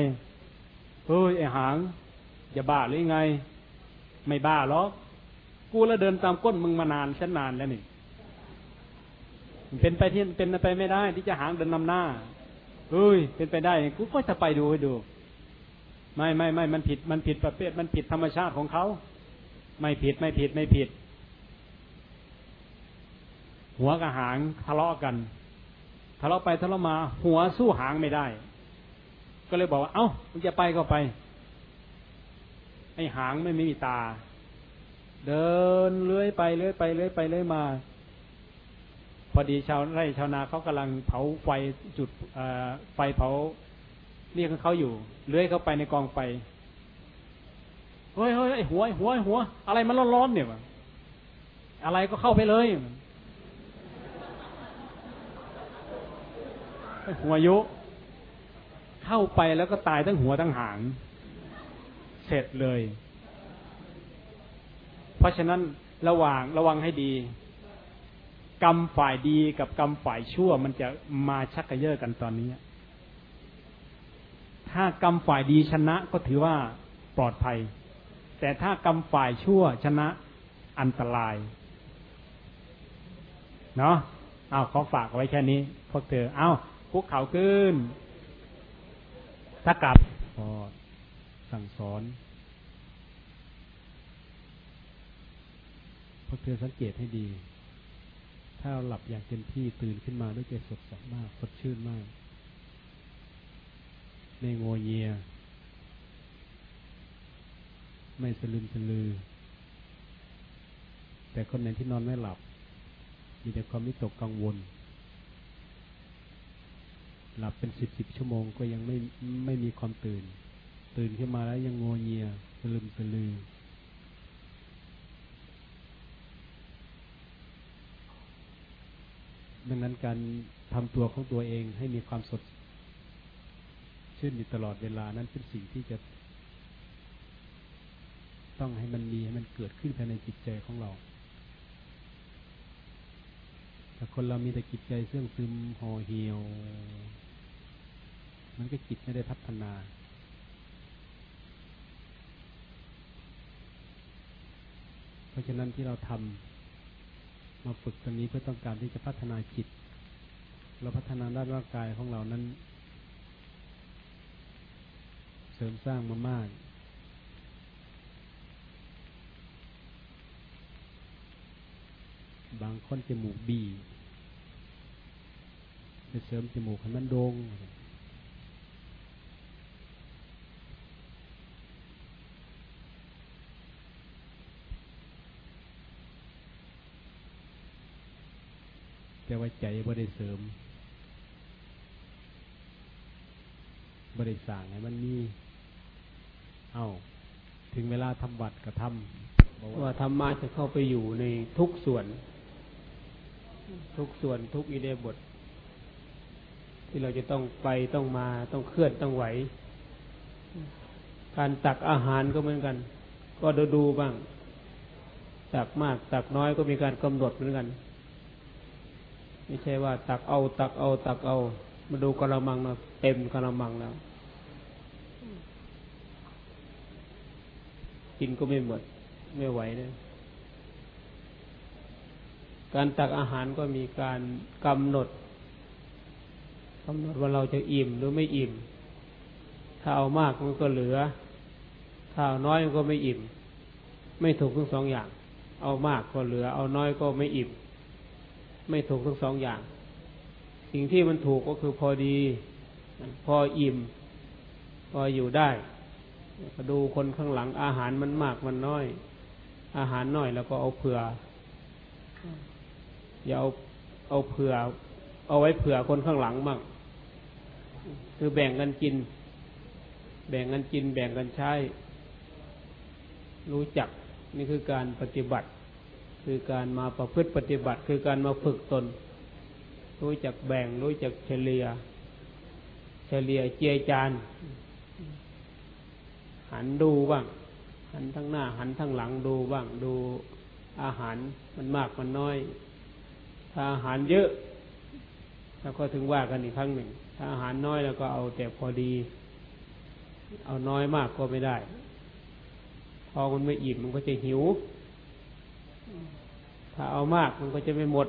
เฮ้ยไอ้หางอย่าบ้าหรือไง ไม่บ้าหรอกกูแล้วเดินตามก้นมึงมานานฉันนานแล้วนี่เป็นไปที่เป็นไปไม่ได้ ที่จะหางเดินนำหน้าเฮ้ยเป็นไปได้กูก็จะไปดูให้ดู ไม่ไม่ไม่มันผิดมันผิดประเภทมันผิดธรรมชาติของเขา ไม่ผิดไม่ผิดไม่ผิด หัวกับหางทะเลาะกันทะเลาะไปทะเลาะมา หัวสู้หางไม่ได้ ก็เลยบอกว่า เอ้ามึงจะไปก็ไปไอหางไม่มีตา เดินเลื้อยไปเลื้อยไปเลื้อยไปเลื้อยมา พอดีชาวไร่ชาวนาเขากำลังเผาไฟจุดไฟเผา เรียกเขาอยู่เลื้อยเข้าไปในกองไฟเฮ้ยเฮ้ยไอหัวไอหัวไอหัว อะไรมันร้อนๆเนี่ยอะไรก็เข้าไปเลยหัวยุเข้าไปแล้วก็ตายทั้งหัวทั้งหาง เสร็จเลย เพราะฉะนั้นระหว่างระวังให้ดี กรรมฝ่ายดีกับกรรมฝ่ายชั่วมันจะมาชักกระเยาะกันตอนนี้ ถ้ากรรมฝ่ายดีชนะก็ถือว่าปลอดภัย แต่ถ้ากรรมฝ่ายชั่วชนะอันตราย เนาะเอาขอฝากไว้แค่นี้ พวกเธอ เอาคุกเข่าขึ้นถ้ากลับพอสั่งสอน พวกเธอสังเกตให้ดี ถ้าหลับอย่างเต็มที่ตื่นขึ้นมาด้วยใจสดใสมาก สดชื่นมาก ไม่งอเงีย ไม่สลืมสลือ แต่คนไหนที่นอนไม่หลับ มีแต่ความวิตกกังวล หลับเป็นสิบสิบชั่วโมงก็ยังไม่ไม่มีความตื่น ตื่นขึ้นมาแล้วยังงอเงียสลืมสลือดังนั้นการทำตัวของตัวเองให้มีความสด ขึ้นอยู่ตลอดเวลานั้นเป็นสิ่งที่จะ ต้องให้มันมีให้มันเกิดขึ้นภายในจิตใจของเราแต่คนเรามีแต่จิตใจเสื่องซึมห่อเหี่ยว มันก็จิตไม่ได้พัฒนาเพราะฉะนั้นที่เราทำมาฝึกตรงนี้เพื่อต้องการที่จะพัฒนาจิต เราพัฒนาด้านร่างกายของเรานั้น เสริมสร้างมามาก บางคนจมูกบีไปเสริมจมูกให้มันโดง่งแต่ว่าใจบ่ได้เสริมบ่ได้สั่งให้มันมี เอาถึงเวลาทำวัดก็ทำว่าธรรมะจะเข้าไปอยู่ในทุกส่วน ทุกส่วนทุกอิเดบท ที่เราจะต้องไปต้องมาต้องเคลื่อนต้องไหว การตักอาหารก็เหมือนกัน ก็ดูดูบ้าง ตักมากตักน้อยก็มีการกำหนดเหมือนกัน ไม่ใช่ว่า ตักเอา ตักเอา ตักเอา มาดูกระมังนะเต็มกระมังแล้ว กินก็ไม่หมด ไม่ไหวเนะการตักอาหารก็มีการกำหนดกำหนดว่าเราจะอิ่มหรือไม่อิ่ม ถ้าเอามากมันก็เหลือ ถ้าเอาน้อยมันก็ไม่อิ่ม ไม่ถูกทั้งสองอย่าง เอามากก็เหลือ เอาน้อยก็ไม่อิ่ม ไม่ถูกทั้งสองอย่าง สิ่งที่มันถูกก็คือพอดี พออิ่ม พออยู่ได้ ดูคนข้างหลังอาหารมันมากมันน้อย อาหารน้อยแล้วก็เอาเผื่อ อย่าเอาเอาเผื่อ เอาไว้เผื่อคนข้างหลังบ้างคือแบ่งกันกิน แบ่งกันกิน แบ่งกันใช้ รู้จักนี่คือการปฏิบัติ คือการมาประพฤติปฏิบัติ คือการมาฝึกตน รู้จักแบ่งรู้จักเฉลียเฉลียเจียจาน หันดูบ้าง หันทั้งหน้า หันทั้งหลังดูบ้าง ดูอาหารมันมากมันน้อย ถ้าอาหารเยอะแล้วก็ถึงว่ากันอีกครั้งหนึ่ง ถ้าอาหารน้อยแล้วก็เอาแต่พอดี เอาน้อยมากก็ไม่ได้ พอมันไม่อิ่มมันก็จะหิว ถ้าเอามากมันก็จะไม่หมด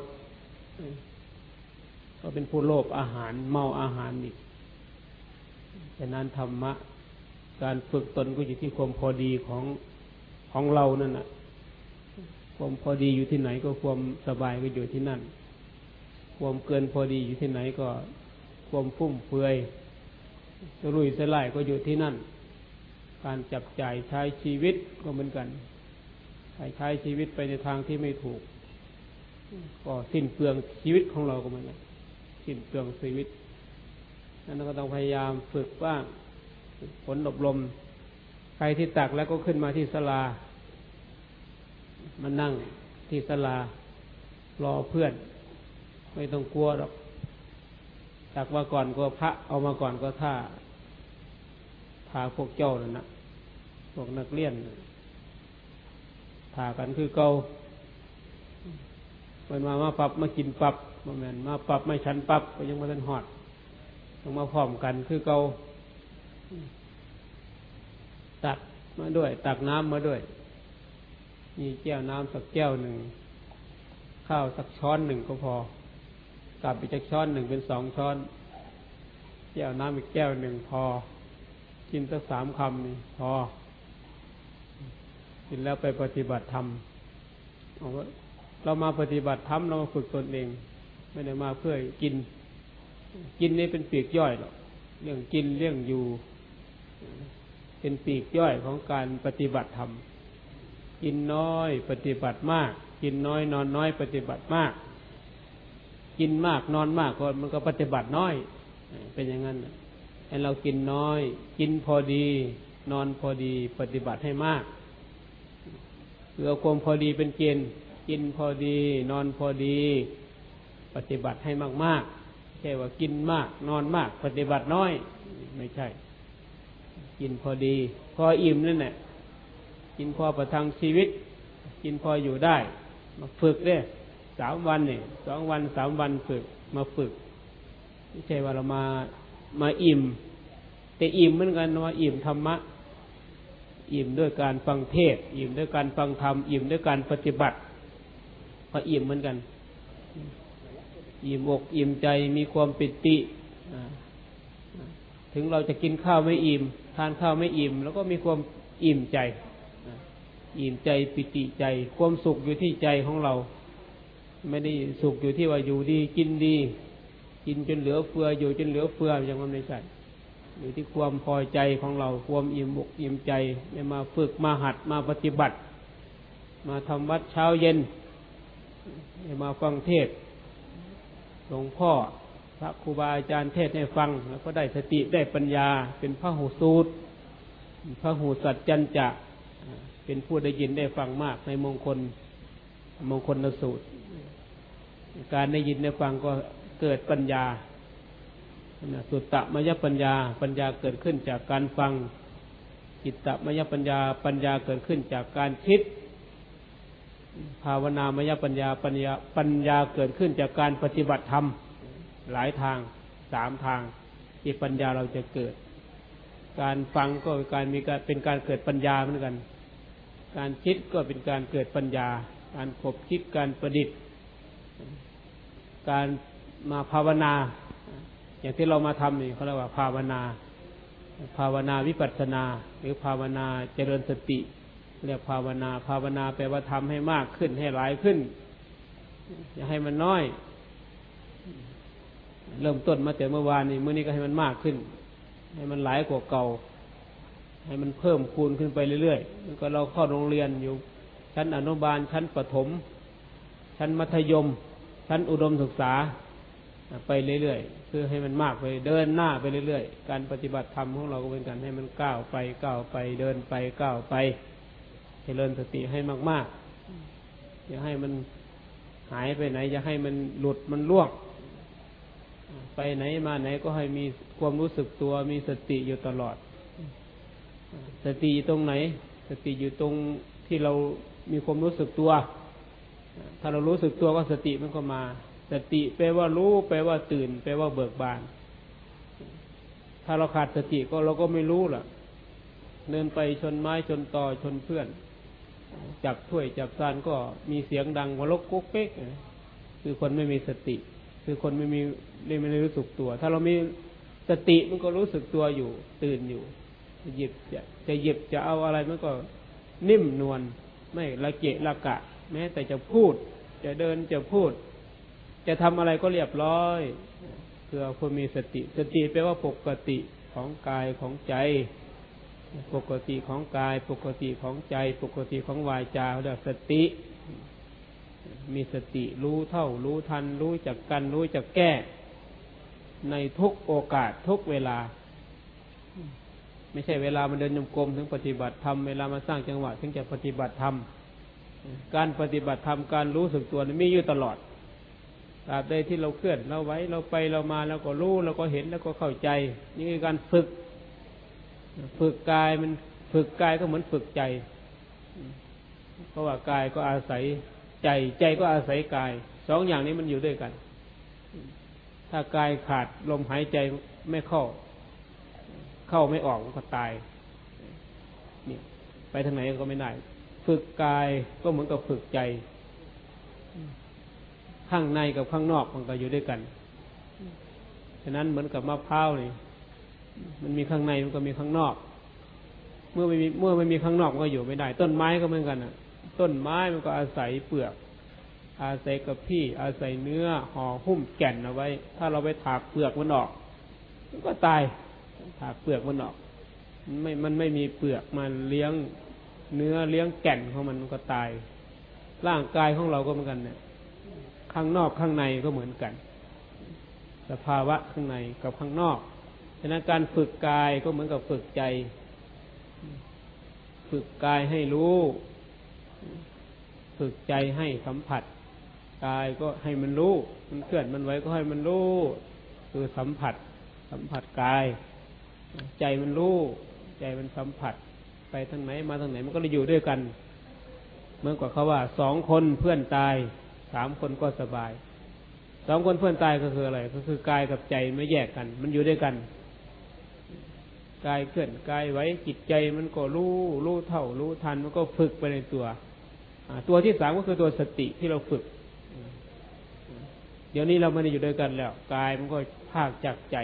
ก็เป็นผู้โลภอาหารเมาอาหารอีกฉะนั้นธรรมะ การฝึกตนก็อยู่ที่ความพอดีของของเรานั่นแหะความพอดีอยู่ที่ไหนก็ความสบายก็อยู่ที่นั่น ความเกินพอดีอยู่ที่ไหนก็ความฟุ่มเฟือยสรุยสลายก็อยู่ที่นั่น การจับจ่ายใช้ชีวิตก็เหมือนกันใช้ใช้ชีวิตไปในทางที่ไม่ถูก ก็สิ้นเปลืองชีวิตของเราก็เหมือนกันสิ้นเปลืองชีวิตนั้นก็ต้องพยายามฝึกบ้าง ผลอบรมใครที่ตักแล้วก็ขึ้นมาที่สลามันนั่งที่สลา รอเพื่อน ไม่ต้องกลัวหรอก ตักมาก่อนก็พระ เอามาก่อนก็ท่าพาพวกเจ้านั่นนะพวกนักเรียนพากันคือเกาเป็นมามาปรับมากินปรับมาแมนมาปรับไม่ชันปรับก็ยังมาเล่นหอดต้องมาพร้อมกันคือเกา ตักมาด้วย ตักน้ำมาด้วย มีแก้วน้ำสักแก้วหนึ่ง ข้าวสักช้อนหนึ่งก็พอ กลับไปจากช้อนหนึ่งเป็นสองช้อน แก้วน้ำอีกแก้วหนึ่งพอ กินสักสามคำนี่พอ กินแล้วไปปฏิบัติธรรมเรามาปฏิบัติธรรมเรามาฝึกตนเอง ไม่ได้มาเพื่อกิน กินนี่เป็นเปียกย่อยหรอก เรื่องกินเรื่องอยู่ เป็นปีกย่อยของการปฏิบัติธรรม กินน้อยปฏิบัติมาก กินน้อยนอนน้อยปฏิบัติมาก กินมากนอนมากก็มันก็ปฏิบัติน้อย เป็นอย่างนั้นให้เรากินน้อย กินพอดี นอนพอดีปฏิบัติให้มากเพื่อความพอดีเป็นเกณฑ์กินพอดี นอนพอดี ปฏิบัติให้มากๆแค่ว่ากินมาก นอนมาก ปฏิบัติน้อย ไม่ใช่ กินพอดี พออิ่มนั่นแหละกินพอประทังชีวิต กินพออยู่ได้ มาฝึกเนี่ยสามวันเนี่ยสองวันสามวันฝึกมาฝึกไม่ใช่ว่าเรามามาอิ่ม แต่อิ่มเหมือนกันว่าอิ่มธรรมะ อิ่มด้วยการฟังเทศ อิ่มด้วยการฟังธรรม อิ่มด้วยการปฏิบัติพออิ่มเหมือนกัน อิ่มอกอิ่มใจมีความปิติ ถึงเราจะกินข้าวไม่อิ่มทานข้าวไม่อิ่ม แล้วก็มีความอิ่มใจอิ่มใจปิติใจ ความสุขอยู่ที่ใจของเรา ไม่ได้สุขอยู่ที่ว่าอยู่ดีกินดี กินจนเหลือเฟืออยู่จนเหลือเฟืออย่างนั้นไม่ใช่อยู่ที่ความพอใจของเรา ความอิ่มอกอิ่มใจมาฝึกมาหัดมาปฏิบัติ มาทำวัดเช้าเย็นมาฟังเทศหลวงพ่อ พระครูบาอาจารย์เทศให้ฟัง แล้วก็ได้สติได้ปัญญา เป็นพระหูสูตรพระหูสัจจันจะเป็นผู้ได้ยินได้ฟังมากในมงคลมงคลสูตร การได้ยินได้ฟังก็เกิดปัญญาสุตตะมยปัญญา ปัญญาเกิดขึ้นจากการฟังจิตตมยปัญญา ปัญญาเกิดขึ้นจากการคิด ภาวนามยปัญญาปัญญาปัญญาเกิดขึ้นจากการปฏิบัติธรรม หลายทางสามทางที่ปัญญาเราจะเกิด การฟังก็การมีการเป็นการเกิดปัญญาเหมือนกัน การคิดก็เป็นการเกิดปัญญา การขบคิดการประดิษฐ์ การมาภาวนา อย่างที่เรามาทำนี่เขาเรียกว่าภาวนา ภาวนาวิปัสสนา หรือภาวนาเจริญสติเรียกภาวนา ภาวนาแปลว่าทำให้มากขึ้นให้หลายขึ้น อย่าให้มันน้อย เริ่มต้นมาแต่เมื่อวานนี้เมื่อนี้ก็ให้มันมากขึ้น ให้มันหลายกว่าเก่า ให้มันเพิ่มคูณขึ้นไปเรื่อยๆแล้วก็เราเข้าโรงเรียนอยู่ ชั้นอนุบาลชั้นประถม ชั้นมัธยม ชั้นอุดมศึกษาไปเรื่อยๆเพื่อให้มันมากไปเดินหน้าไปเรื่อยๆ การปฏิบัติธรรมของเราก็เป็นการให้มันก้าวไปก้าวไปเดินไปก้าวไปเจริญสติให้มากๆอย่าให้มันหายไปไหนอย่าให้มันหลุดมันล่วง ไปไหนมาไหนก็ให้มีความรู้สึกตัวมีสติอยู่ตลอด สติตรงไหน สติอยู่ตรงที่เรามีความรู้สึกตัว ถ้าเรารู้สึกตัวก็สติมันก็มา สติแปลว่ารู้แปลว่าตื่น แปลว่าเบิกบาน ถ้าเราขาดสติก็เราก็ไม่รู้ล่ะ เดินไปชนไม้ชนต่อชนเพื่อน จับถ้วยจับซานก็มีเสียงดังวลกกุ๊กเป๊ก คือคนไม่มีสติ คือคนไม่มีไม่ได้รู้สึกตัว ถ้าเรามีสติมันก็รู้สึกตัวอยู่ ตื่นอยู่หยิบจะจะหยิบจะเอาอะไรมันก็นิ่มนวลไม่ละเกะละกะ แม้แต่จะพูด จะเดินจะพูด จะทำอะไรก็เรียบร้อยเพื่อคนมีสติ สติแปลว่าปกติของกายของใจ ปกติของกาย ปกติของใจ ปกติของวายจาเรียกสติ มีสติรู้เท่ารู้ทัน รู้จักกัน รู้จักแก้ ในทุกโอกาสทุกเวลา ไม่ใช่เวลามันเดินยมกลมถึงปฏิบัติธรรมเวลามาสร้างจังหวะถึงจะปฏิบัติธรรมการปฏิบัติธรรมการรู้สึกตัวมีอยู่ตลอดตราบใดที่เราเคลื่อนเราไว้เราไปเรามาเราก็รู้เราก็เห็นแล้วก็เข้าใจ นี่คือการฝึก ฝึกกายมันฝึกกายก็เหมือนฝึกใจ เพราะว่ากายก็อาศัย ใจ ใจก็อาศัยกาย สองอย่างนี้มันอยู่ด้วยกัน ถ้ากายขาดลมหายใจไม่เข้า เข้าไม่ออกก็ตายนี่ไปทางไหนก็ไม่ได้ ฝึกกายก็เหมือนกับฝึกใจ ข้างในกับข้างนอกมันก็อยู่ด้วยกัน ฉะนั้นเหมือนกับมะพร้าวนี่ มันมีข้างในมันก็มีข้างนอก เมื่อไม่มีเมื่อไม่มีข้างนอกมันก็อยู่ไม่ได้ ต้นไม้ก็เหมือนกันอะ ต้นไม้มันก็อาศัยเปลือก อาศัยกับพี่ อาศัยเนื้อห่อหุ้มแก่นเอาไว้ ถ้าเราไปถากเปลือกมันออก มันก็ตายถากเปลือกมันออกไม่มันไม่มีเปลือกมันเลี้ยงเนื้อเลี้ยงแก่นของมันก็ตาย ร่างกายของเราก็เหมือนกันเนี่ย ข้างนอกข้างในก็เหมือนกัน สภาวะข้างในกับข้างนอกฉะนั้นการฝึกกายก็เหมือนกับฝึกใจ ฝึกกายให้รู้ ฝึกใจให้สัมผัสกายก็ให้มันรู้ มันเคลื่อนมันไหวก็ให้มันรู้คือสัมผัส สัมผัสกาย ใจมันรู้ใจมันสัมผัส ไปทางไหนมาทางไหนมันก็เลยอยู่ด้วยกันเหมือนกับเขาว่าสองคนเพื่อนตายสามคนก็สบายสองคนเพื่อนตายก็คืออะไร ก็คือกายกับใจไม่แยกกัน มันอยู่ด้วยกันกายเคลื่อนกายไว้จิตใจมันก็รู้รู้เท่ารู้ทันมันก็ฝึกไปในตัว ตัวที่สามก็คือตัวสติที่เราฝึก เดี๋ยวนี้เราไม่ได้อยู่ด้วยกันแล้วกายมันก็ภาคจากใจ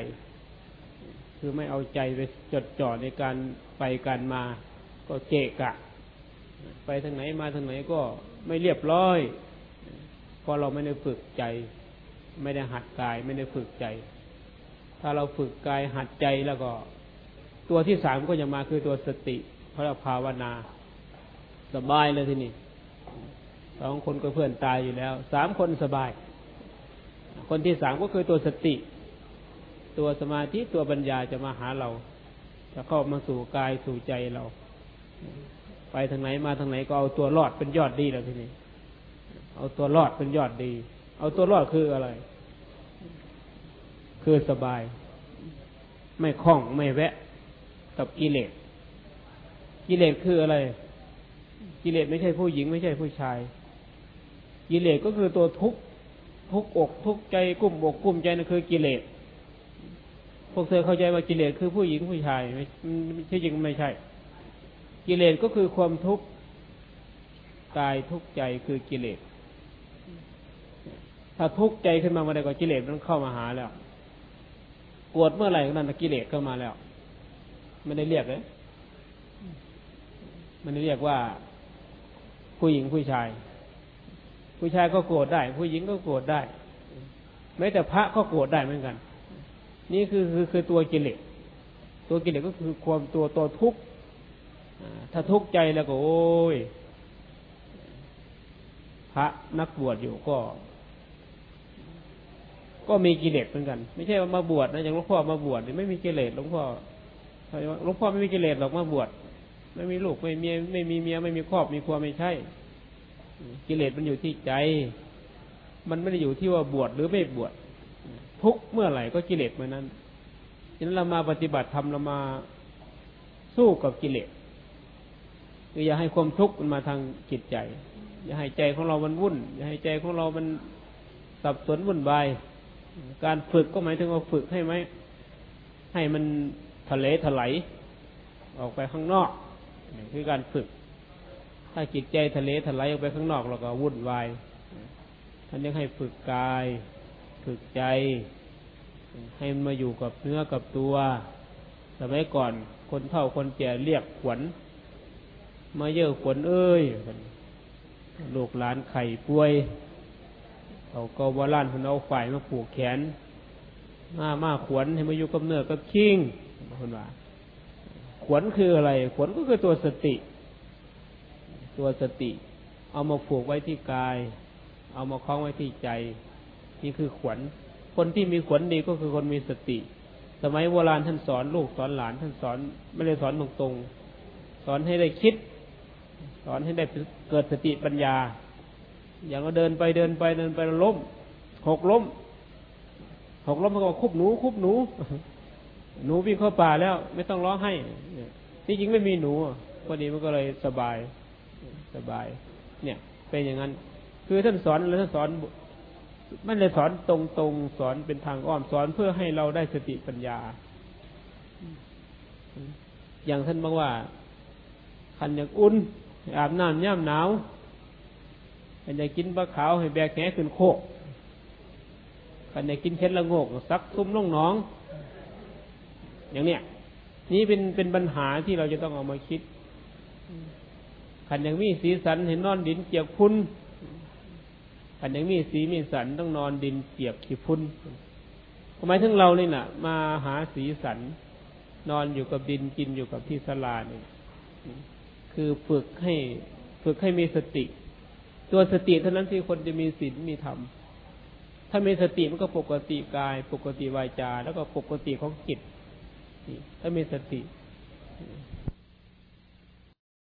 คือไม่เอาใจไปจดจ่อในการไปการมา ก็เกะกะ ไปทางไหนมาทางไหนก็ไม่เรียบร้อยเพราะเราไม่ได้ฝึกใจ ไม่ได้หัดกาย ไม่ได้ฝึกใจ ถ้าเราฝึกกายหัดใจแล้วก็ ตัวที่สามก็จะมาคือตัวสติเพราะเราภาวนา สบายเลยทีนี้ สองคนก็เพื่อนตายอยู่แล้วสามคนสบาย คนที่สามก็คือตัวสติ ตัวสมาธิตัวปัญญาจะมาหาเรา จะเข้ามาสู่กายสู่ใจเรา ไปทางไหนมาทางไหนก็เอาตัวรอดเป็นยอดดีแล้วทีนี้ เอาตัวรอดเป็นยอดดี เอาตัวรอดคืออะไร คือสบาย ไม่คล้องไม่แวะ กับกิเลสกิเลสคืออะไร กิเลสไม่ใช่ผู้หญิงไม่ใช่ผู้ชาย กิเลสก็คือตัวทุกข์ทุกอกทุกใจกุ้มอกกุ้มใจนั่นคือกิเลสพวกเธอเข้าใจว่ากิเลสคือผู้หญิงผู้ชายไม่ใช่จริงไม่ใช่ กิเลสก็คือความทุกข์กายทุกข์ใจคือกิเลสถ้าทุกข์ใจขึ้นมาเมื่อใดก็กิเลสมันเข้ามาหาแล้วปวดเมื่อไหร่ก็นั่นกิเลสเข้ามาแล้วไม่ได้เรียกเลยมันเรียกว่าผู้หญิงผู้ชาย ผู้ชายก็โกรธได้ ผู้หญิงก็โกรธได้แม้แต่พระก็โกรธได้เหมือนกัน นี่คือคือคือตัวกิเลสตัวกิเลสก็คือความตัวตัวทุกข์ถ้าทุกข์ใจแล้วก็โอ้ยพระนักบวชอยู่ก็ ก็มีกิเลสเหมือนกัน ไม่ใช่ว่ามาบวชนะอย่างหลวงพ่อมาบวชไม่มีกิเลสหลวงพ่อหลวงพ่อไม่มีกิเลสหรอกมาบวชไม่มีลูกไม่มีไม่มีเมียไม่มีครอบมีครัวไม่ใช่ กิเลสมันอยู่ที่ใจ มันไม่ได้อยู่ที่ว่าบวชหรือไม่บวชทุกเมื่อไหร่ก็กิเลสเมื่อนั้นฉะนั้นเรามาปฏิบัติธรรมเรามาสู้กับกิเลสคืออย่าให้ความทุกข์มันมาทางจิตใจ อย่าให้ใจของเรามันวุ่น อย่าให้ใจของเรามันสับสนวุ่นวาย การฝึกก็หมายถึงว่าฝึกให้ไหม ให้มันทะเลถลายออกไปข้างนอก คือการฝึก ถ้าจิตใจทะเลถลายออกไปข้างนอกเราก็วุ่นวายท่านยังให้ฝึกกาย ฝึกใจ ให้มันมาอยู่กับเนื้อกับตัว สมัยก่อนคนเฒ่าคนแก่เรียกขวัญมาเยอะขวัญเอ้ยลูกหลานไข่ป่วยเขาก็ว่าล้านคนเอาฝ่ายมาผูกแขน มามาขวัญให้มาอยู่กับเนื้อกับคิงคนว่าขวัญคืออะไร ขวัญก็คือตัวสติ ตัวสติ เอามาผูกไว้ที่กาย เอามาคล้องไว้ที่ใจ นี่คือขวัญคนที่มีขวัญดีก็คือคนมีสติ สมัยโบราณท่านสอนลูกสอนหลานท่านสอนไม่ได้สอนตรงๆสอนให้ได้คิด สอนให้ได้เกิดสติปัญญา อย่างเราเดินไปเดินไปเดินไปล้มหกล้มหกล้มมันก็คุบหนูคุบหนู หนูวิ่งเข้าป่าแล้ว ไม่ต้องร้องให้ที่จริงไม่มีหนูพอดีมันก็เลยสบาย สบาย เนี่ย เป็นอย่างนั้น คือท่านสอนแล้วท่านสอนไม่ได้สอนตรงๆสอนเป็นทางอ้อมสอนเพื่อให้เราได้สติปัญญา อย่างท่านบอกว่าขันอยากอุ่นอาบน้ำย่ำหนาวขันอยากกินปลาขาวให้แบกแหขึ้นโคกขันอยากกินเค็ดละงกซักซุ้มล่องน้อง อย่างเนี้ยนี่เป็นเป็นปัญหาที่เราจะต้องเอามาคิด ขันย่างมีสีสันเห็นนอนดินเกียกพุ่นขันย่างมีสีมีสันต้องนอนดินเกียกขี้พุ่นทำไมถึงเราเนี่นะมาหาสีสัน นอนอยู่กับดินกินอยู่กับที่สลาเนี่ยคือฝึกให้ฝึกให้มีสติ ตัวสติเท่านั้นที่คนจะมีศีลมีธรรมถ้ามีสติมันก็ปกติกาย ปกติวาจา แล้วก็ปกติของจิตถ้ามีสติ